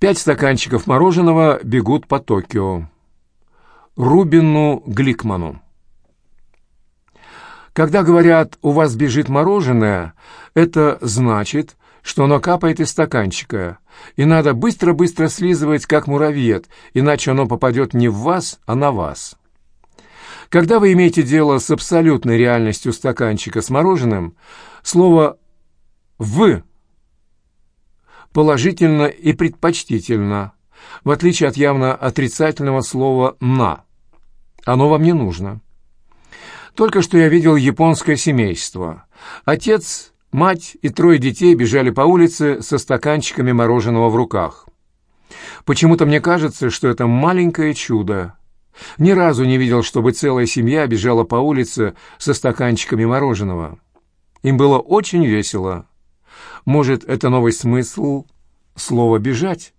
Пять стаканчиков мороженого бегут по Токио. Рубину Гликману. Когда говорят «у вас бежит мороженое», это значит, что оно капает из стаканчика, и надо быстро-быстро слизывать, как муравьед, иначе оно попадет не в вас, а на вас. Когда вы имеете дело с абсолютной реальностью стаканчика с мороженым, слово «в» положительно и предпочтительно, в отличие от явно отрицательного слова «на». Оно вам не нужно. Только что я видел японское семейство. Отец, мать и трое детей бежали по улице со стаканчиками мороженого в руках. Почему-то мне кажется, что это маленькое чудо. Ни разу не видел, чтобы целая семья бежала по улице со стаканчиками мороженого. Им было очень весело. Может, это новый смысл слова «бежать»?